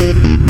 good.